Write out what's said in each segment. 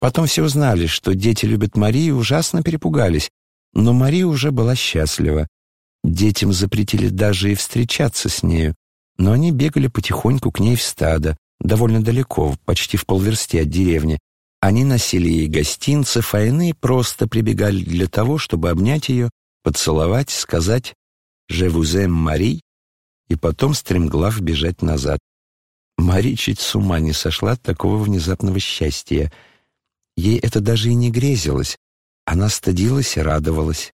Потом все узнали, что дети любят Марию, ужасно перепугались. Но Мария уже была счастлива. Детям запретили даже и встречаться с нею, но они бегали потихоньку к ней в стадо, довольно далеко, почти в полверсти от деревни. Они носили ей гостинцев, а иные просто прибегали для того, чтобы обнять ее, поцеловать, сказать «Je vous aime, Мари», и потом стремглав бежать назад. Мари чуть с ума не сошла от такого внезапного счастья. Ей это даже и не грезилось. Она стыдилась и радовалась.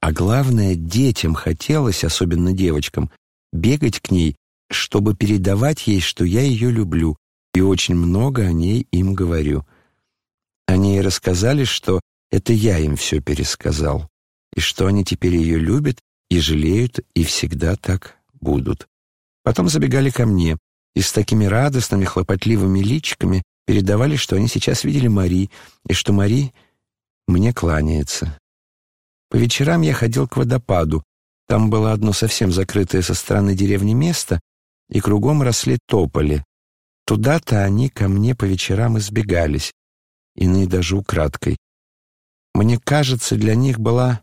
А главное, детям хотелось, особенно девочкам, бегать к ней, чтобы передавать ей, что я ее люблю, и очень много о ней им говорю. Они и рассказали, что это я им все пересказал, и что они теперь ее любят и жалеют, и всегда так будут. Потом забегали ко мне и с такими радостными, хлопотливыми личиками передавали, что они сейчас видели Мари, и что Мари мне кланяется. По вечерам я ходил к водопаду. Там было одно совсем закрытое со стороны деревни место, и кругом росли тополи. Туда-то они ко мне по вечерам избегались, иные даже украдкой. Мне кажется, для них была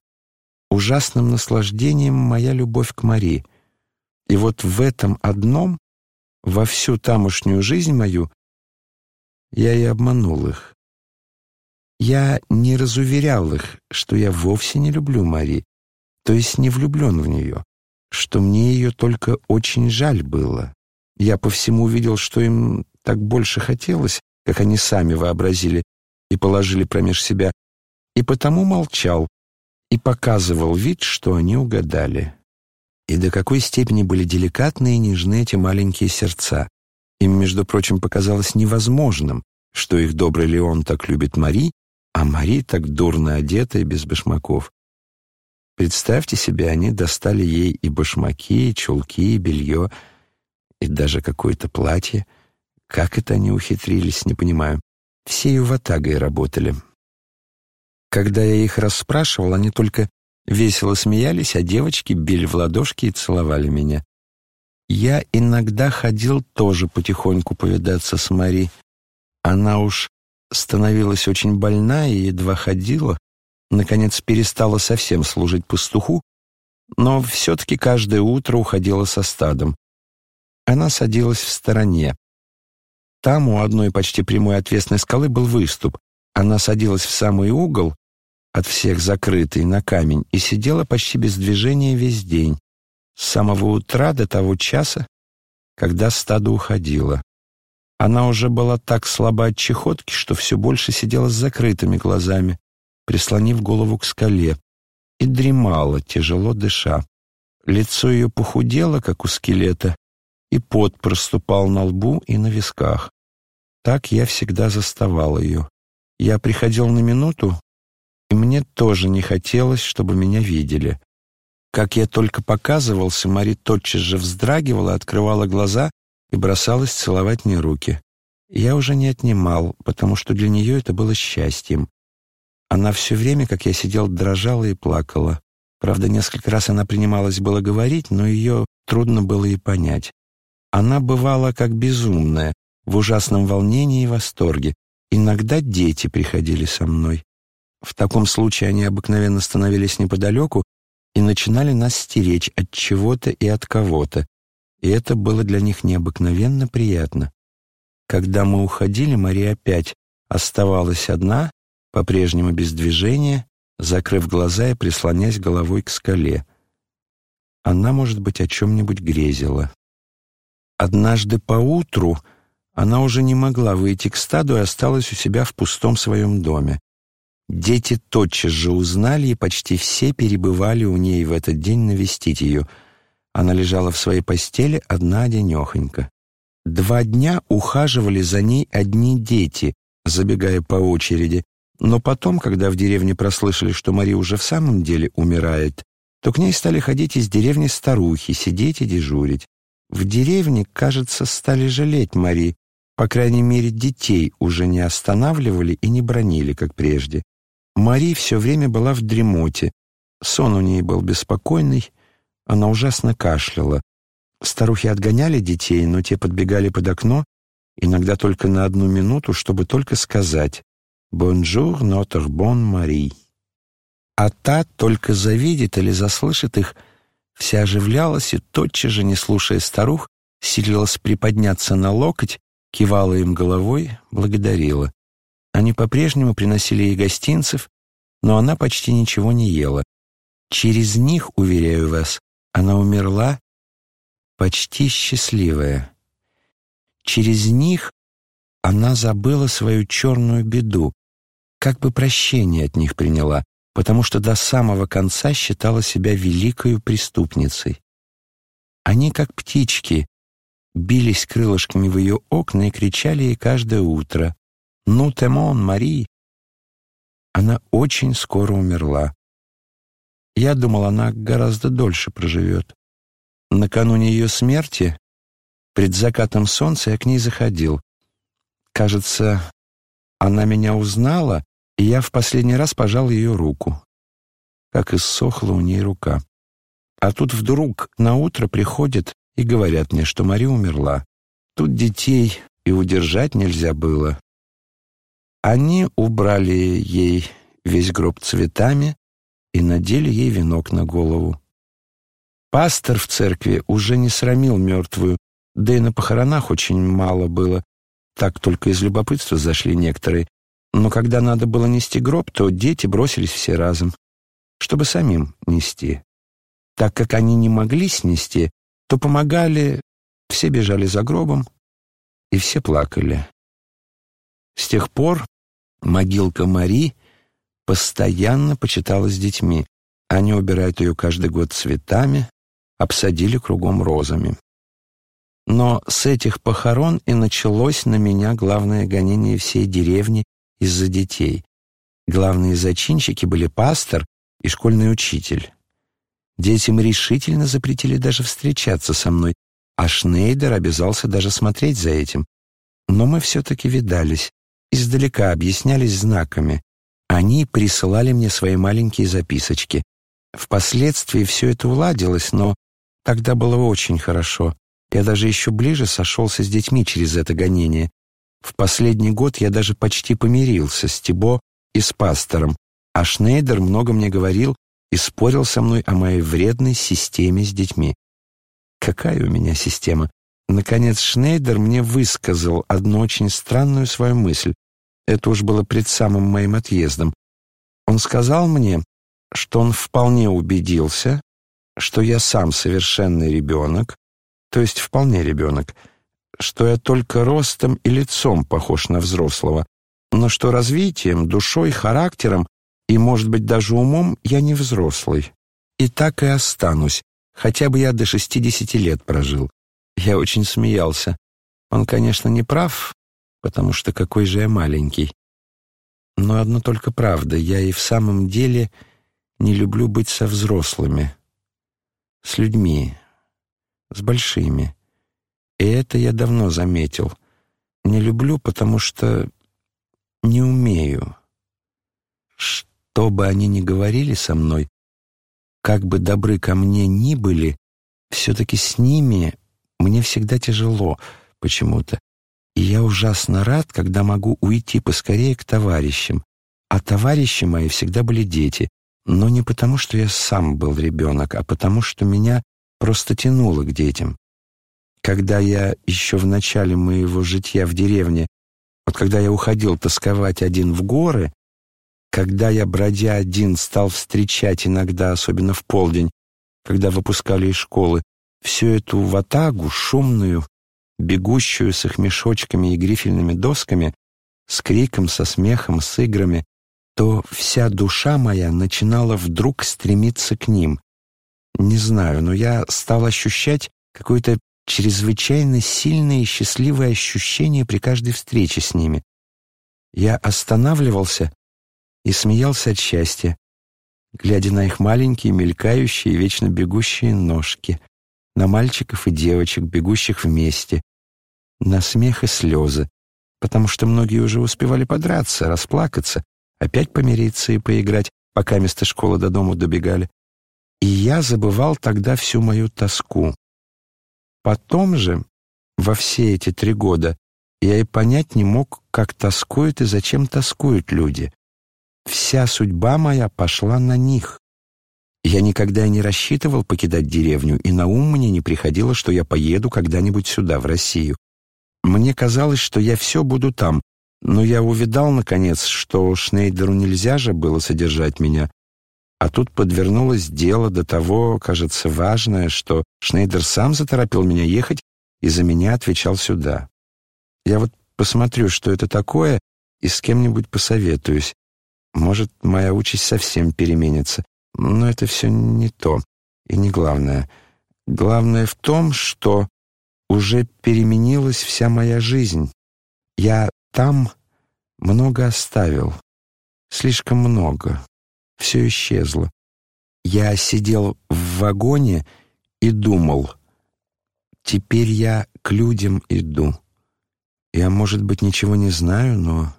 ужасным наслаждением моя любовь к Мари. И вот в этом одном, во всю тамошнюю жизнь мою, я и обманул их. Я не разуверял их, что я вовсе не люблю Мари, то есть не влюблен в нее, что мне ее только очень жаль было. Я по всему видел, что им так больше хотелось, как они сами вообразили и положили промеж себя, и потому молчал и показывал вид, что они угадали. И до какой степени были деликатны и нежны эти маленькие сердца. Им, между прочим, показалось невозможным, что их добрый Леон так любит Мари, а Мари так дурно одета и без башмаков. Представьте себе, они достали ей и башмаки, и чулки, и белье, и даже какое-то платье. Как это они ухитрились, не понимаю. Все ее ватагой работали. Когда я их расспрашивал, они только весело смеялись, а девочки били в ладошки и целовали меня. Я иногда ходил тоже потихоньку повидаться с Мари. Она уж становилась очень больна и едва ходила, наконец перестала совсем служить пастуху, но все-таки каждое утро уходила со стадом. Она садилась в стороне. Там у одной почти прямой отвесной скалы был выступ. Она садилась в самый угол, от всех закрытый, на камень, и сидела почти без движения весь день, с самого утра до того часа, когда стадо уходило. Она уже была так слаба от чехотки, что все больше сидела с закрытыми глазами, прислонив голову к скале, и дремала, тяжело дыша. Лицо ее похудело, как у скелета, и пот проступал на лбу и на висках. Так я всегда заставал ее. Я приходил на минуту, и мне тоже не хотелось, чтобы меня видели. Как я только показывался, Мари тотчас же вздрагивала, открывала глаза и бросалась целовать мне руки. Я уже не отнимал, потому что для нее это было счастьем. Она все время, как я сидел, дрожала и плакала. Правда, несколько раз она принималась было говорить, но ее трудно было и понять. Она бывала как безумная, в ужасном волнении и восторге. Иногда дети приходили со мной. В таком случае они обыкновенно становились неподалеку и начинали нас стеречь от чего-то и от кого-то, и это было для них необыкновенно приятно. Когда мы уходили, Мария опять оставалась одна, по-прежнему без движения, закрыв глаза и прислонясь головой к скале. Она, может быть, о чем-нибудь грезила. Однажды поутру она уже не могла выйти к стаду и осталась у себя в пустом своем доме. Дети тотчас же узнали, и почти все перебывали у ней в этот день навестить ее — она лежала в своей постели одна-одинехонька. Два дня ухаживали за ней одни дети, забегая по очереди, но потом, когда в деревне прослышали, что Мария уже в самом деле умирает, то к ней стали ходить из деревни старухи, сидеть и дежурить. В деревне, кажется, стали жалеть Мари, по крайней мере, детей уже не останавливали и не бронили, как прежде. Мари все время была в дремоте, сон у ней был беспокойный, она ужасно кашляла. Старухи отгоняли детей, но те подбегали под окно, иногда только на одну минуту, чтобы только сказать «Bonjour, notre bonne Marie». А та только завидит или заслышит их, вся оживлялась и, тотчас же, не слушая старух, силилась приподняться на локоть, кивала им головой, благодарила. Они по-прежнему приносили ей гостинцев, но она почти ничего не ела. Через них, уверяю вас, она умерла почти счастливая. Через них она забыла свою черную беду, как бы прощение от них приняла, потому что до самого конца считала себя великою преступницей. Они, как птички, бились крылышками в ее окна и кричали ей каждое утро «Ну, Темон, Мари!». Она очень скоро умерла. Я думал, она гораздо дольше проживет. Накануне ее смерти, пред закатом солнца, я к ней заходил. Кажется, она меня узнала, и я в последний раз пожал ее руку. Как иссохла у ней рука. А тут вдруг на утро приходят и говорят мне, что Мари умерла. Тут детей и удержать нельзя было. Они убрали ей весь гроб цветами и надели ей венок на голову. Пастор в церкви уже не срамил мертвую, да и на похоронах очень мало было. Так только из любопытства зашли некоторые. Но когда надо было нести гроб, то дети бросились все разом, чтобы самим нести. Так как они не могли снести, то помогали, все бежали за гробом, и все плакали. С тех пор могилка Мари постоянно почиталась детьми. Они убирают ее каждый год цветами, обсадили кругом розами. Но с этих похорон и началось на меня главное гонение всей деревни из-за детей. Главные зачинщики были пастор и школьный учитель. Детям решительно запретили даже встречаться со мной, а Шнейдер обязался даже смотреть за этим. Но мы все-таки видались, издалека объяснялись знаками. Они присылали мне свои маленькие записочки. Впоследствии все это уладилось, но тогда было очень хорошо. Я даже еще ближе сошелся с детьми через это гонение. В последний год я даже почти помирился с Тибо и с пастором, а Шнейдер много мне говорил и спорил со мной о моей вредной системе с детьми. Какая у меня система? Наконец Шнейдер мне высказал одну очень странную свою мысль. Это уж было пред самым моим отъездом. Он сказал мне, что он вполне убедился, что я сам совершенный ребенок, то есть вполне ребенок, что я только ростом и лицом похож на взрослого, но что развитием, душой, характером и, может быть, даже умом я не взрослый. И так и останусь, хотя бы я до шестидесяти лет прожил. Я очень смеялся. Он, конечно, не прав, потому что какой же я маленький. Но одно только правда, я и в самом деле не люблю быть со взрослыми, с людьми, с большими. И это я давно заметил. Не люблю, потому что не умею. Что бы они ни говорили со мной, как бы добры ко мне ни были, все-таки с ними мне всегда тяжело почему-то. И я ужасно рад, когда могу уйти поскорее к товарищам. А товарищи мои всегда были дети, но не потому, что я сам был ребенок, а потому, что меня просто тянуло к детям. Когда я еще в начале моего житья в деревне, вот когда я уходил тосковать один в горы, когда я, бродя один, стал встречать иногда, особенно в полдень, когда выпускали из школы, всю эту ватагу, шумную, бегущую с их мешочками и грифельными досками, с криком, со смехом, с играми, то вся душа моя начинала вдруг стремиться к ним, не знаю, но я стал ощущать какое-то чрезвычайно сильное и счастливое ощущение при каждой встрече с ними. Я останавливался и смеялся от счастья, глядя на их маленькие, мелькающие, вечно бегущие ножки, на мальчиков и девочек, бегущих вместе, на смех и слезы, потому что многие уже успевали подраться, расплакаться, опять помириться и поиграть, пока место школы до дому добегали. И я забывал тогда всю мою тоску. Потом же, во все эти три года, Я и понять не мог, как тоскуют и зачем тоскуют люди. Вся судьба моя пошла на них. Я никогда не рассчитывал покидать деревню, и на ум мне не приходило, что я поеду когда-нибудь сюда, в Россию. Мне казалось, что я все буду там, но я увидал, наконец, что Шнейдеру нельзя же было содержать меня. А тут подвернулось дело до того, кажется, важное, что Шнейдер сам заторопил меня ехать и за меня отвечал сюда. Я вот посмотрю, что это такое, и с кем-нибудь посоветуюсь. Может, моя участь совсем переменится. Но это все не то и не главное. Главное в том, что уже переменилась вся моя жизнь. Я там много оставил, слишком много. Все исчезло. Я сидел в вагоне и думал, теперь я к людям иду. Я, может быть, ничего не знаю, но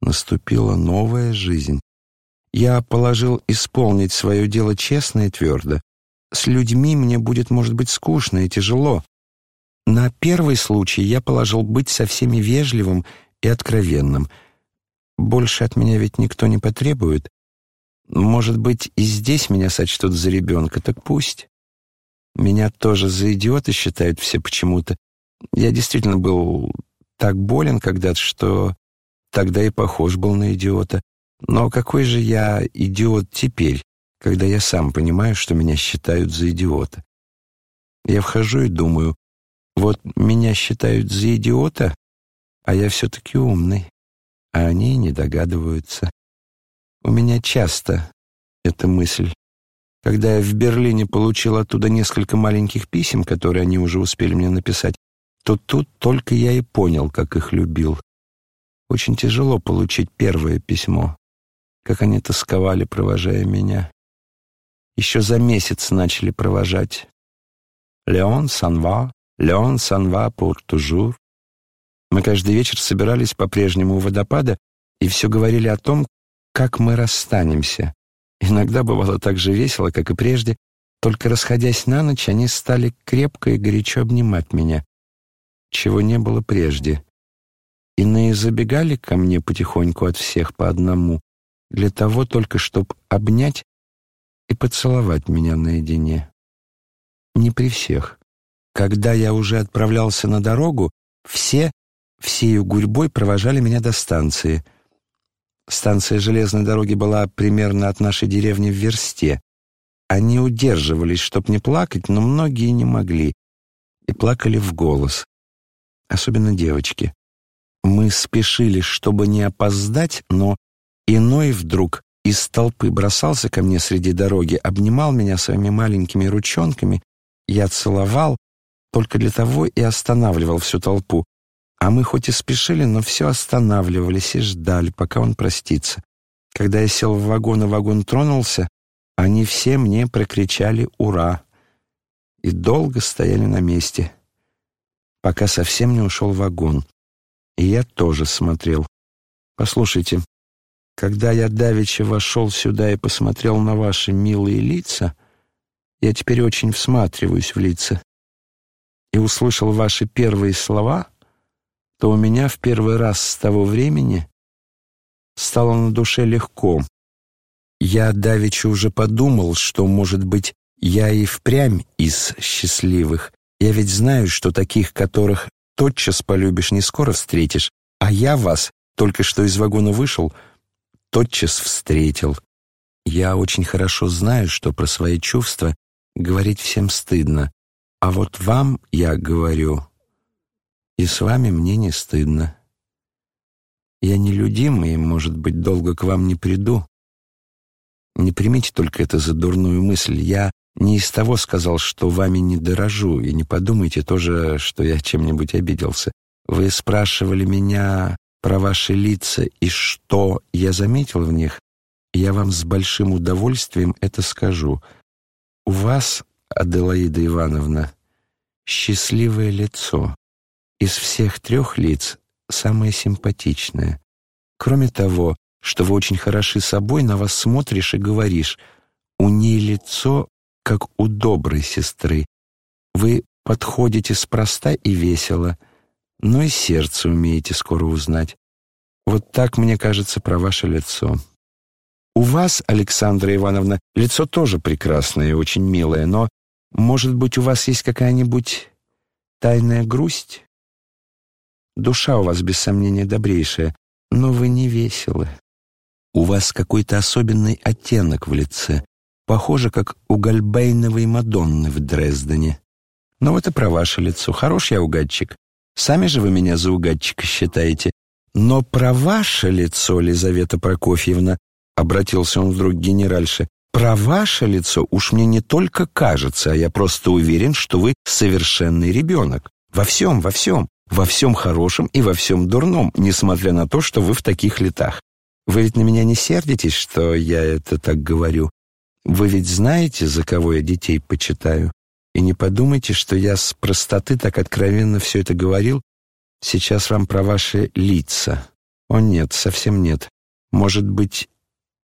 наступила новая жизнь. Я положил исполнить свое дело честно и твердо. С людьми мне будет, может быть, скучно и тяжело. На первый случай я положил быть со всеми вежливым и откровенным. Больше от меня ведь никто не потребует. Может быть, и здесь меня сочтут за ребенка, так пусть. Меня тоже за идиота считают все почему-то. Я действительно был так болен когда-то, что тогда и похож был на идиота. Но какой же я идиот теперь, когда я сам понимаю, что меня считают за идиота? Я вхожу и думаю, вот меня считают за идиота, а я все-таки умный, а они не догадываются. У меня часто эта мысль. Когда я в Берлине получил оттуда несколько маленьких писем, которые они уже успели мне написать, то тут только я и понял, как их любил. Очень тяжело получить первое письмо, как они тосковали, провожая меня. Еще за месяц начали провожать. «Леон Санва, Леон Санва пур тужур». Мы каждый вечер собирались по-прежнему у водопада и все говорили о том, как мы расстанемся. Иногда бывало так же весело, как и прежде, только расходясь на ночь, они стали крепко и горячо обнимать меня чего не было прежде. Иные забегали ко мне потихоньку от всех по одному, для того только, чтобы обнять и поцеловать меня наедине. Не при всех. Когда я уже отправлялся на дорогу, все, всею гурьбой провожали меня до станции. Станция железной дороги была примерно от нашей деревни в версте. Они удерживались, чтоб не плакать, но многие не могли, и плакали в голос особенно девочки. Мы спешили, чтобы не опоздать, но иной вдруг из толпы бросался ко мне среди дороги, обнимал меня своими маленькими ручонками, я целовал, только для того и останавливал всю толпу. А мы хоть и спешили, но все останавливались и ждали, пока он простится. Когда я сел в вагон, и вагон тронулся, они все мне прокричали «Ура!» и долго стояли на месте пока совсем не ушел вагон. И я тоже смотрел. Послушайте, когда я давеча вошел сюда и посмотрел на ваши милые лица, я теперь очень всматриваюсь в лица, и услышал ваши первые слова, то у меня в первый раз с того времени стало на душе легко. Я давеча уже подумал, что, может быть, я и впрямь из счастливых, я ведь знаю, что таких, которых тотчас полюбишь, не скоро встретишь, а я вас, только что из вагона вышел, тотчас встретил. Я очень хорошо знаю, что про свои чувства говорить всем стыдно, а вот вам я говорю, и с вами мне не стыдно. Я нелюдим и, может быть, долго к вам не приду. Не примите только это за дурную мысль. Я не из того сказал, что вами не дорожу, и не подумайте тоже, что я чем-нибудь обиделся. Вы спрашивали меня про ваши лица и что я заметил в них. Я вам с большим удовольствием это скажу. У вас, Аделаида Ивановна, счастливое лицо. Из всех трех лиц самое симпатичное. Кроме того, что вы очень хороши собой, на вас смотришь и говоришь, у ней лицо как у доброй сестры. Вы подходите спроста и весело, но и сердце умеете скоро узнать. Вот так, мне кажется, про ваше лицо. У вас, Александра Ивановна, лицо тоже прекрасное и очень милое, но, может быть, у вас есть какая-нибудь тайная грусть? Душа у вас, без сомнения, добрейшая, но вы не веселы. У вас какой-то особенный оттенок в лице, похоже, как у Гальбейновой Мадонны в Дрездене. Но вот и про ваше лицо. Хорош я угадчик. Сами же вы меня за угадчика считаете. Но про ваше лицо, Лизавета Прокофьевна, обратился он вдруг к генеральше, про ваше лицо уж мне не только кажется, а я просто уверен, что вы совершенный ребенок. Во всем, во всем. Во всем хорошем и во всем дурном, несмотря на то, что вы в таких летах. Вы ведь на меня не сердитесь, что я это так говорю? Вы ведь знаете, за кого я детей почитаю? И не подумайте, что я с простоты так откровенно все это говорил. Сейчас вам про ваши лица. О нет, совсем нет. Может быть,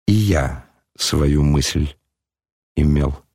и я свою мысль имел.